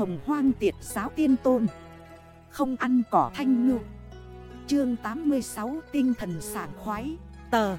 hồng hoang tiệt giáo tiên tôn. Không ăn cỏ thanh ngư. Chương 86 tinh thần sảng khoái. Tờ.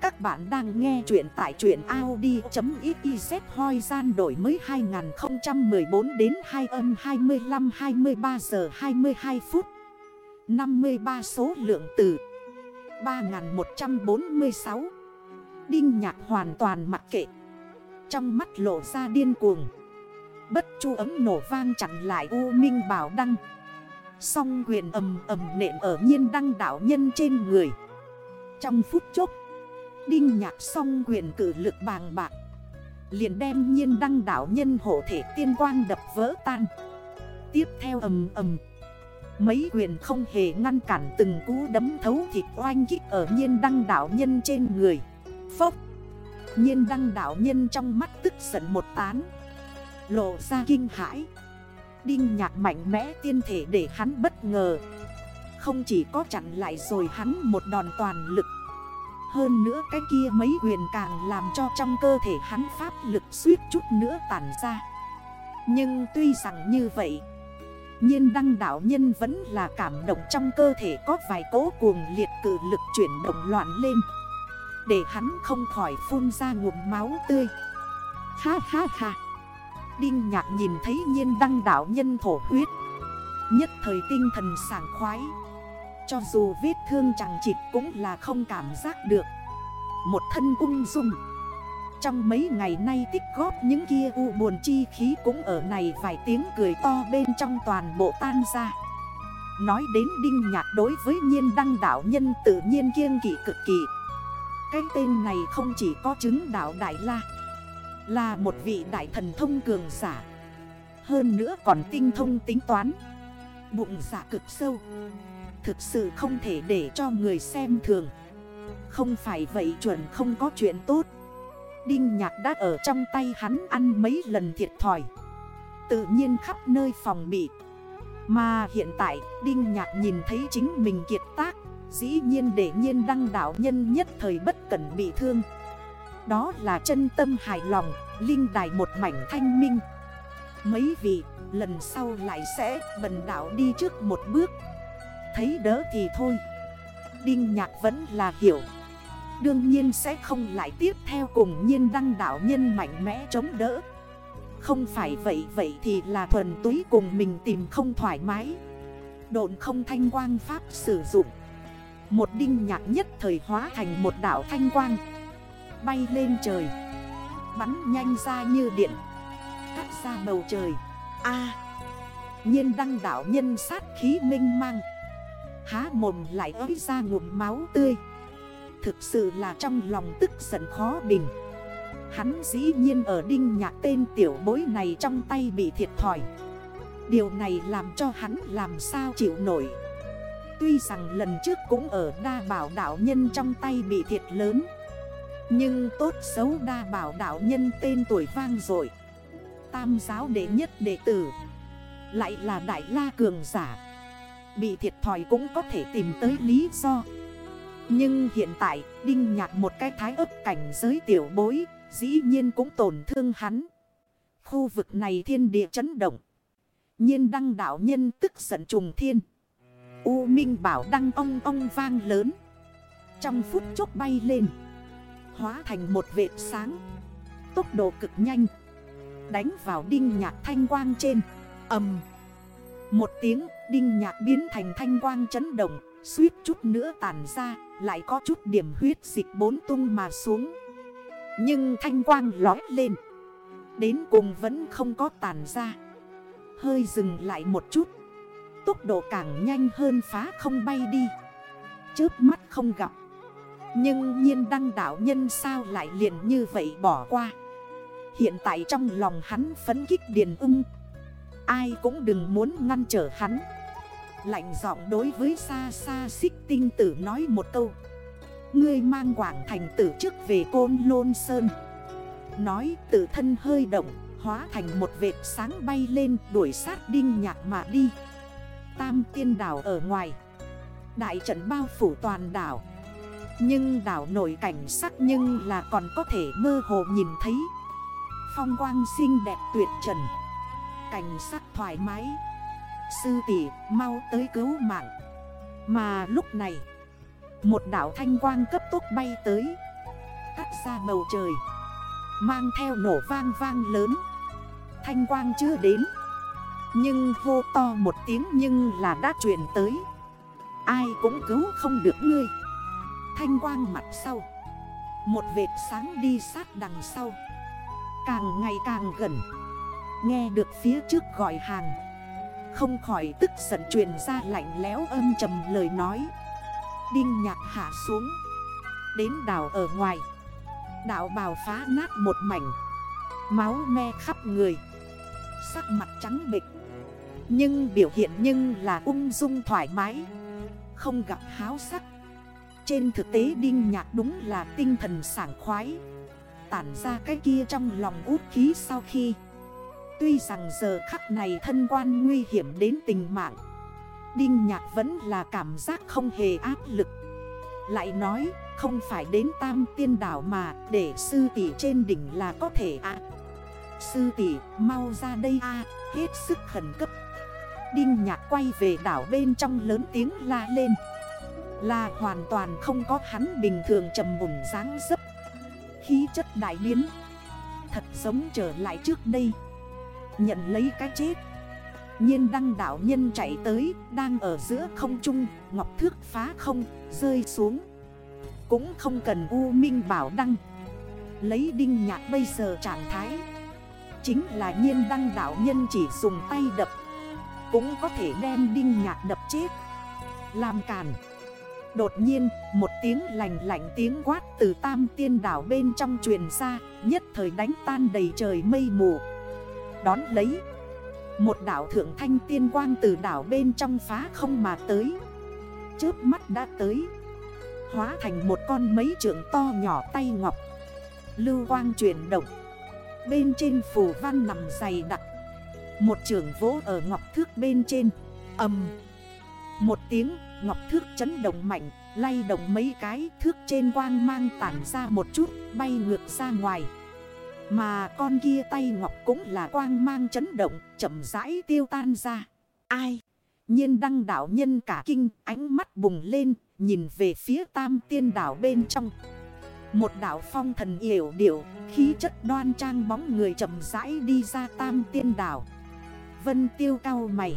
Các bạn đang nghe chuyện tại chuyện Audi.xyz hoi gian đổi mới 2014 đến 2 âm 25 23 giờ 22 phút. 53 số lượng từ 3146 Đinh nhạc hoàn toàn mặc kệ. Trong mắt lộ ra điên cuồng. Bất chu ấm nổ vang chặn lại U Minh Bảo Đăng. Song quyền ầm ầm nện ở nhiên đăng đảo nhân trên người. Trong phút chốc, Đinh nhạc song quyền cử lực bàng bạc. Liền đem nhiên đăng đảo nhân hộ thể tiên quang đập vỡ tan. Tiếp theo ầm ầm, Mấy quyền không hề ngăn cản từng cú đấm thấu thịt oanh kích ở nhiên đăng đảo nhân trên người. Phốc, Nhiên đăng đảo nhân trong mắt tức giận một tán. Lộ ra kinh hãi. Đinh nhạc mạnh mẽ tiên thể để hắn bất ngờ. Không chỉ có chặn lại rồi hắn một đòn toàn lực. Hơn nữa cái kia mấy quyền càng làm cho trong cơ thể hắn pháp lực suýt chút nữa tản ra. Nhưng tuy rằng như vậy, nhiên đăng đảo nhân vẫn là cảm động trong cơ thể có vài cố cuồng liệt cử lực chuyển động loạn lên. Để hắn không khỏi phun ra ngụm máu tươi. Ha ha ha. Đinh nhạc nhìn thấy nhiên đăng đảo nhân thổ huyết. Nhất thời tinh thần sảng khoái. Cho dù vết thương chẳng chịt cũng là không cảm giác được. Một thân ung dung. Trong mấy ngày nay tích góp những kia u buồn chi khí cũng ở này vài tiếng cười to bên trong toàn bộ tan ra. Nói đến đinh nhạc đối với nhiên đăng đảo nhân tự nhiên kiên kỵ cực kỳ. Cái tên này không chỉ có chứng đảo Đại La là một vị đại thần thông cường giả. Hơn nữa còn tinh thông tính toán. Bụng giả cực sâu. Thực sự không thể để cho người xem thường. Không phải vậy chuẩn không có chuyện tốt. Đinh nhạc đã ở trong tay hắn ăn mấy lần thiệt thòi. Tự nhiên khắp nơi phòng bị. Mà hiện tại, Đinh nhạc nhìn thấy chính mình kiệt tác. Dĩ nhiên để nhiên đăng đảo nhân nhất thời bất cẩn bị thương đó là chân tâm hài lòng, linh đài một mảnh thanh minh. Mấy vị lần sau lại sẽ bần đảo đi trước một bước. Thấy đỡ thì thôi. Đinh nhạc vẫn là hiểu. Đương nhiên sẽ không lại tiếp theo cùng nhiên đăng đảo nhân mạnh mẽ chống đỡ. Không phải vậy vậy thì là thuần túy cùng mình tìm không thoải mái. Độn không thanh quang pháp sử dụng. Một đinh nhạc nhất thời hóa thành một đảo thanh quang bay lên trời. Bắn nhanh ra như điện. Cắt ra bầu trời. A. À, nhiên đăng đảo nhân sát khí minh mang. Há mồm lại ới ra ngụm máu tươi. Thực sự là trong lòng tức giận khó bình. Hắn dĩ nhiên ở đinh nhạc tên tiểu bối này trong tay bị thiệt thòi. Điều này làm cho hắn làm sao chịu nổi. Tuy rằng lần trước cũng ở đa bảo đảo nhân trong tay bị thiệt lớn nhưng tốt xấu đa bảo đạo nhân tên tuổi vang rồi Tam giáo đệ nhất đệ tử. Lại là đại la cường giả. Bị thiệt thòi cũng có thể tìm tới lý do. Nhưng hiện tại, Đinh nhạc một cái thái ấp cảnh giới tiểu bối, Dĩ nhiên cũng tổn thương hắn. Khu vực này thiên địa chấn động. Nhiên đăng đạo nhân tức giận trùng thiên. U Minh bảo đăng ong ong vang lớn. Trong phút chốc bay lên. Hóa thành một vệt sáng. Tốc độ cực nhanh. Đánh vào đinh nhạc thanh quang trên. Ầm. Một tiếng, đinh nhạc biến thành thanh quang chấn động, Suýt chút nữa tàn ra, Lại có chút điểm huyết dịch bốn tung mà xuống. Nhưng thanh quang lói lên. Đến cùng vẫn không có tàn ra. Hơi dừng lại một chút. Tốc độ càng nhanh hơn phá không bay đi. Chớp mắt không gặp nhưng nhiên đăng đảo nhân sao lại liền như vậy bỏ qua? Hiện tại trong lòng hắn phấn kích điền ưng. Ai cũng đừng muốn ngăn trở hắn. Lạnh giọng đối với xa xa xích tinh tử nói một câu. Ngươi mang quảng thành tử trước về côn lôn sơn. Nói tự thân hơi động, Hóa thành một vệt sáng bay lên, đuổi sát đinh nhạc mà đi. Tam tiên đảo ở ngoài. Đại trận bao phủ toàn đảo nhưng đảo nổi cảnh sắc nhưng là còn có thể mơ hồ nhìn thấy. Phong quang xinh đẹp tuyệt trần. Cảnh sắc thoải mái. Sư tỷ, mau tới cứu mạng. Mà lúc này, Một đảo thanh quang cấp tốc bay tới. Cắt ra bầu trời. Mang theo nổ vang vang lớn. Thanh quang chưa đến. Nhưng hô to một tiếng nhưng là đã truyền tới. Ai cũng cứu không được ngươi. Thanh quang mặt sau. Một vệt sáng đi sát đằng sau. Càng ngày càng gần. Nghe được phía trước gọi hàng. Không khỏi tức giận truyền ra lạnh lẽo âm trầm lời nói. Đinh nhạc hạ xuống. Đến đảo ở ngoài. Đảo bào phá nát một mảnh. Máu me khắp người. Sắc mặt trắng bịch Nhưng biểu hiện nhưng là ung dung thoải mái. Không gặp háo sắc. Trên thực tế Đinh Nhạc đúng là tinh thần sảng khoái. Tản ra cái kia trong lòng út khí sau khi. Tuy rằng giờ khắc này thân quan nguy hiểm đến tình mạng, Đinh Nhạc vẫn là cảm giác không hề áp lực. Lại nói, không phải đến tam tiên đảo mà để sư tỷ trên đỉnh là có thể ạ. Sư tỷ, mau ra đây a, hết sức khẩn cấp. Đinh nhạc quay về đảo bên trong lớn tiếng la lên. Là hoàn toàn không có hắn bình thường trầm mùng dáng dấp. Khí chất đại biến. Thật giống trở lại trước đây. Nhận lấy cái chết. Nhiên đăng đảo nhân chạy tới, Đang ở giữa không trung, Ngọc thước phá không, Rơi xuống. Cũng không cần U Minh bảo đăng. Lấy đinh nhạc bây giờ trạng thái. Chính là nhiên đăng đảo nhân chỉ dùng tay đập. Cũng có thể đem đinh nhạc đập chết. Làm càn. Đột nhiên, một tiếng lành lạnh tiếng quát từ tam tiên đảo bên trong truyền ra, Nhất thời đánh tan đầy trời mây mù. Đón lấy, Một đảo thượng thanh tiên quang từ đảo bên trong phá không mà tới. Trước mắt đã tới, Hóa thành một con mấy trượng to nhỏ tay ngọc. Lưu quang chuyển động, Bên trên phủ văn nằm dày đặc. Một trường vỗ ở ngọc thước bên trên Âm Một tiếng ngọc thước chấn động mạnh, Lay động mấy cái thước trên quang mang tản ra một chút, Bay ngược ra ngoài. Mà con kia tay ngọc cũng là quang mang chấn động, Chậm rãi tiêu tan ra. Ai? Nhiên đăng đảo nhân cả kinh, ánh mắt bùng lên, Nhìn về phía tam tiên đảo bên trong. Một đảo phong thần yểu điệu, Khí chất đoan trang bóng người chậm rãi đi ra tam tiên đảo Vân tiêu cao mày,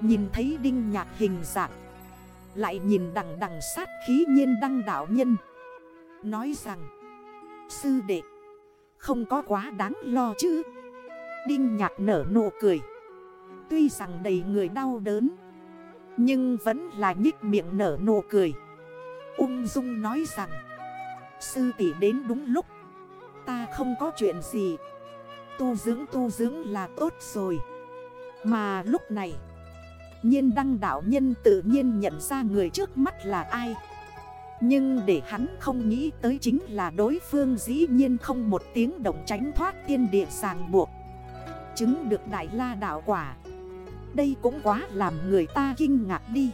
Nhìn thấy đinh nhạc hình dạng lại nhìn đằng đằng sát khí nhiên đăng đảo nhân. Nói rằng, Sư đệ, Không có quá đáng lo chứ. Đinh nhạc nở nụ cười. Tuy rằng đầy người đau đớn, Nhưng vẫn là nhích miệng nở nụ cười. Ung dung nói rằng, Sư tỷ đến đúng lúc. Ta không có chuyện gì. Tu dưỡng tu dưỡng là tốt rồi. Mà lúc này nhiên đăng đạo nhân tự nhiên nhận ra người trước mắt là ai. Nhưng để hắn không nghĩ tới chính là đối phương dĩ nhiên không một tiếng động tránh thoát tiên địa sàng buộc. Chứng được đại la đạo quả. Đây cũng quá làm người ta kinh ngạc đi.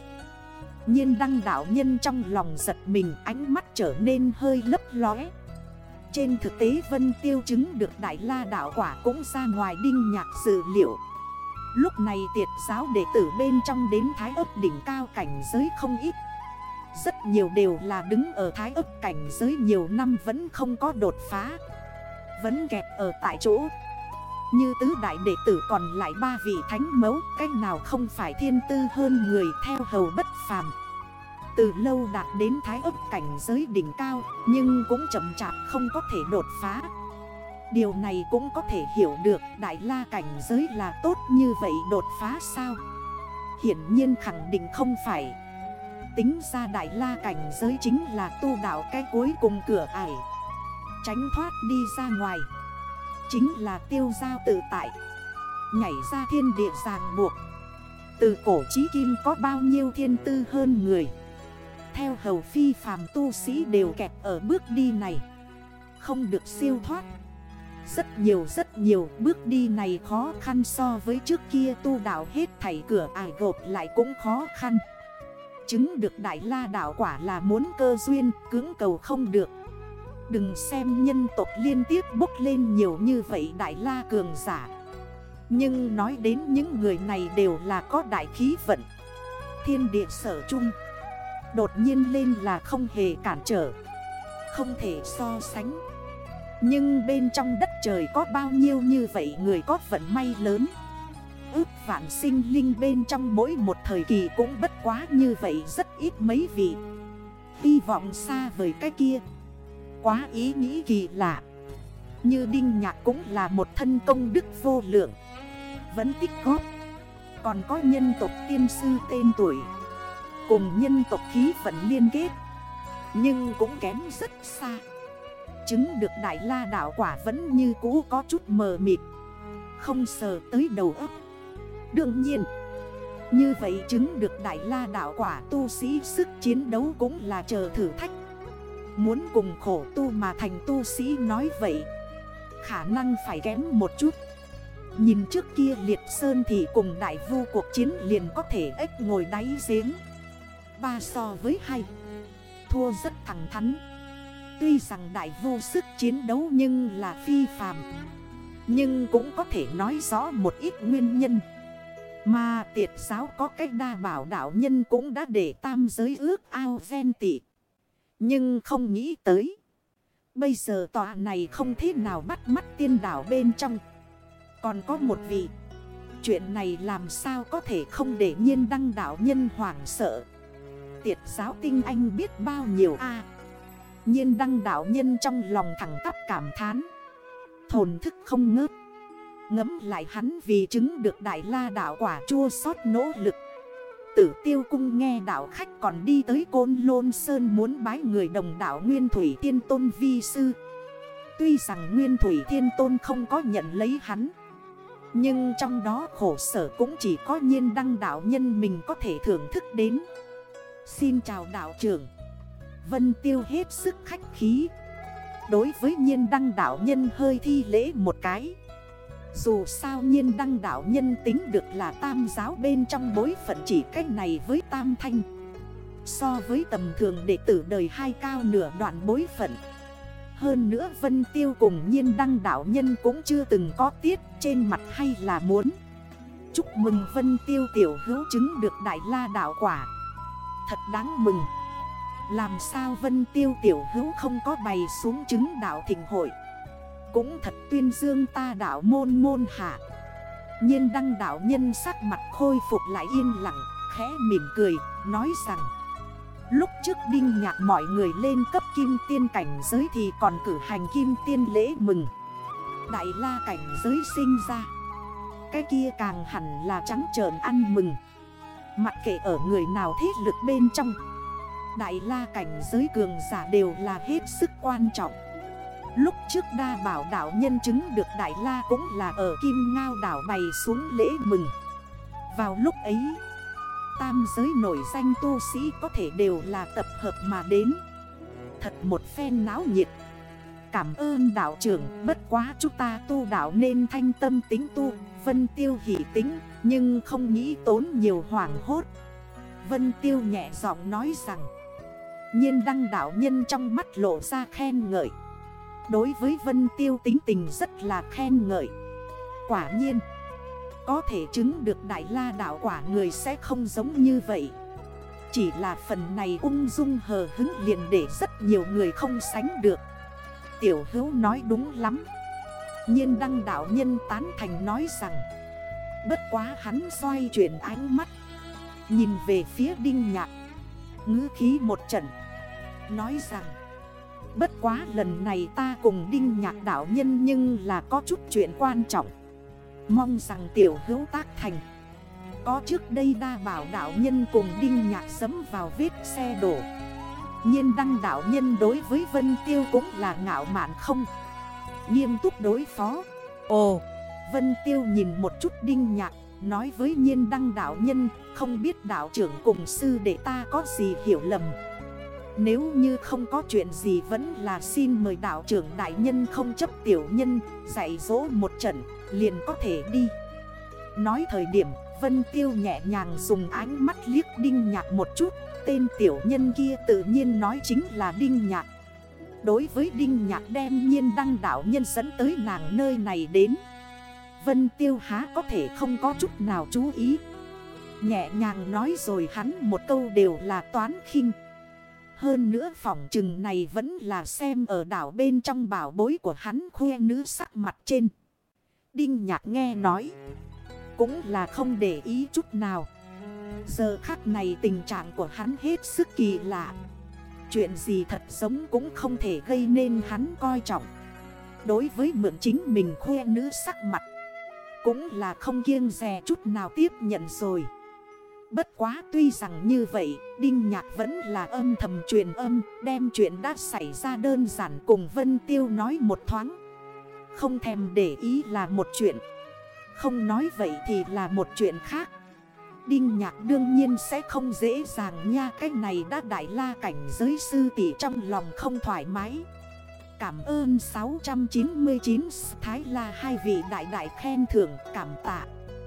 Nhiên đăng đạo nhân trong lòng giật mình, ánh mắt trở nên hơi lấp lóe. Trên thực tế Vân Tiêu chứng được Đại La đạo quả cũng ra ngoài đinh nhạc sự liệu. Lúc này tiệt giáo đệ tử bên trong đến thái ấp đỉnh cao cảnh giới không ít. Rất nhiều đều là đứng ở thái ấp cảnh giới nhiều năm vẫn không có đột phá. Vẫn kẹt ở tại chỗ. Như tứ đại đệ tử còn lại ba vị thánh mấu Cách nào không phải thiên tư hơn người theo hầu bất phàm. Từ lâu đạt đến thái ấp cảnh giới đỉnh cao, Nhưng cũng chậm chạp không có thể đột phá. Điều này cũng có thể hiểu được, Đại la cảnh giới là tốt như vậy đột phá sao? Hiển nhiên khẳng định không phải. Tính ra đại la cảnh giới chính là tu đạo cái cuối cùng cửa ải. Tránh thoát đi ra ngoài. Chính là tiêu giao tự tại. Nhảy ra thiên địa ràng buộc. Từ cổ chí kim có bao nhiêu thiên tư hơn người? Theo hầu phi phàm tu sĩ đều kẹt ở bước đi này. Không được siêu thoát. Rất nhiều rất nhiều. Bước đi này khó khăn so với trước kia. Tu đạo hết thảy cửa ải gộp lại cũng khó khăn. Chứng được đại la đạo quả là muốn cơ duyên cưỡng cầu không được. Đừng xem nhân tộc liên tiếp bốc lên nhiều như vậy đại la cường giả. Nhưng nói đến những người này đều là có đại khí vận. Thiên địa sở chung. Đột nhiên lên là không hề cản trở. Không thể so sánh. Nhưng bên trong đất trời có bao nhiêu như vậy người có vận may lớn? Ước vạn sinh linh bên trong mỗi một thời kỳ cũng bất quá như vậy rất ít mấy vị. Hy vọng xa vời cái kia. Quá ý nghĩ kỳ lạ. Như Đinh Nhạc cũng là một thân công đức vô lượng. Vẫn tích góp. Còn có nhân tộc tiên sư tên tuổi. Cùng nhân tộc khí vận liên kết. Nhưng cũng kém rất xa. Chứng được Đại La đảo quả vẫn như cũ có chút mờ mịt. Không sờ tới đầu ấp Đương nhiên, Như vậy chứng được Đại La đảo quả tu sĩ sức chiến đấu cũng là chờ thử thách. Muốn cùng khổ tu mà thành tu sĩ nói vậy, Khả năng phải kém một chút. Nhìn trước kia liệt sơn thì cùng đại vu cuộc chiến liền có thể ếch ngồi đáy giếng. Ba so với hai, Thua rất thẳng thắn. Tuy rằng đại vô sức chiến đấu nhưng là phi phàm. Nhưng cũng có thể nói rõ một ít nguyên nhân. Mà tiệt giáo có cách đa bảo đạo nhân cũng đã để tam giới ước ao ven tị. Nhưng không nghĩ tới, Bây giờ tòa này không thế nào bắt mắt tiên đảo bên trong. Còn có một vị, Chuyện này làm sao có thể không để nhiên đăng đảo nhân hoảng sợ. Tiệt giáo tinh anh biết bao nhiêu a nhiên đăng đảo nhân trong lòng thẳng tắp cảm thán. Thồn thức không ngớt. Ngấm lại hắn vì chứng được đại la đảo quả chua sót nỗ lực. Tử tiêu cung nghe đảo khách còn đi tới côn lôn sơn muốn bái người đồng đảo Nguyên Thủy Thiên Tôn vi sư. Tuy rằng Nguyên Thủy Thiên Tôn không có nhận lấy hắn, Nhưng trong đó khổ sở cũng chỉ có nhiên đăng đảo nhân mình có thể thưởng thức đến. Xin chào đảo trưởng. Vân tiêu hết sức khách khí. Đối với nhiên đăng đảo nhân hơi thi lễ một cái. Dù sao nhiên đăng đảo nhân tính được là tam giáo bên trong bối phận chỉ cách này với tam thanh. So với tầm thường đệ tử đời hai cao nửa đoạn bối phận. Hơn nữa Vân Tiêu cùng nhiên đăng đảo nhân cũng chưa từng có tiết trên mặt hay là muốn. Chúc mừng Vân Tiêu tiểu hữu chứng được Đại La đảo quả. Thật đáng mừng làm sao Vân Tiêu tiểu hữu không có bày xuống chứng đạo thịnh hội? Cũng thật tuyên dương ta đạo môn môn hạ. Nhiên đăng đạo nhân sắc mặt khôi phục lại yên lặng, Khẽ mỉm cười, nói rằng, Lúc trước đinh nhạc mọi người lên cấp kim tiên cảnh giới thì còn cử hành kim tiên lễ mừng. Đại la cảnh giới sinh ra. Cái kia càng hẳn là trắng trợn ăn mừng. Mặc kệ ở người nào thiết lực bên trong Đại la cảnh giới cường giả đều là hết sức quan trọng. Lúc trước đa bảo đảo nhân chứng được Đại la cũng là ở Kim Ngao đảo bày xuống lễ mừng. Vào lúc ấy, Tam giới nổi danh tu sĩ có thể đều là tập hợp mà đến. Thật một phen náo nhiệt. Cảm ơn đảo trưởng, Bất quá chúng ta tu đảo nên thanh tâm tính tu, Vân tiêu hỷ tính, Nhưng không nghĩ tốn nhiều hoảng hốt. Vân tiêu nhẹ giọng nói rằng nhiên đăng đảo nhân trong mắt lộ ra khen ngợi. Đối với Vân Tiêu tính tình rất là khen ngợi. Quả nhiên, Có thể chứng được Đại La đảo quả người sẽ không giống như vậy. Chỉ là phần này ung dung hờ hứng liền để rất nhiều người không sánh được. Tiểu hữu nói đúng lắm. Nhiên đăng đảo nhân tán thành nói rằng, Bất quá hắn xoay chuyển ánh mắt, Nhìn về phía đinh nhạc ngữ khí một trận. Nói rằng, Bất quá lần này ta cùng đinh nhạc đạo nhân nhưng là có chút chuyện quan trọng. Mong rằng tiểu hữu tác thành. Có trước đây đa bảo đạo nhân cùng đinh nhạc sấm vào vết xe đổ. Nhiên đăng đạo nhân đối với Vân Tiêu cũng là ngạo mạn không? Nghiêm túc đối phó. Ồ, Vân Tiêu nhìn một chút đinh nhạc. Nói với nhiên đăng đảo nhân, Không biết đảo trưởng cùng sư để ta có gì hiểu lầm. Nếu như không có chuyện gì vẫn là xin mời đảo trưởng đại nhân không chấp tiểu nhân, Dạy dỗ một trận, liền có thể đi. Nói thời điểm, Vân Tiêu nhẹ nhàng dùng ánh mắt liếc Đinh Nhạc một chút, Tên tiểu nhân kia tự nhiên nói chính là Đinh Nhạc. Đối với Đinh Nhạc đem nhiên đăng đảo nhân dẫn tới nàng nơi này đến Vân Tiêu há có thể không có chút nào chú ý. Nhẹ nhàng nói rồi hắn một câu đều là toán khinh. Hơn nữa phỏng trừng này vẫn là xem ở đảo bên trong bảo bối của hắn khoe nữ sắc mặt trên. Đinh nhạc nghe nói, Cũng là không để ý chút nào. Giờ khắc này tình trạng của hắn hết sức kỳ lạ. Chuyện gì thật giống cũng không thể gây nên hắn coi trọng. Đối với mượn chính mình khoe nữ sắc mặt cũng là không kiêng rè chút nào tiếp nhận rồi. Bất quá tuy rằng như vậy, Đinh Nhạc vẫn là âm thầm truyền âm, Đem chuyện đã xảy ra đơn giản cùng Vân Tiêu nói một thoáng. Không thèm để ý là một chuyện. Không nói vậy thì là một chuyện khác. Đinh Nhạc đương nhiên sẽ không dễ dàng nha Cách này đã đại la cảnh giới sư tỷ trong lòng không thoải mái. Cảm ơn 699 Thái La hai vị đại đại khen thưởng cảm tạ.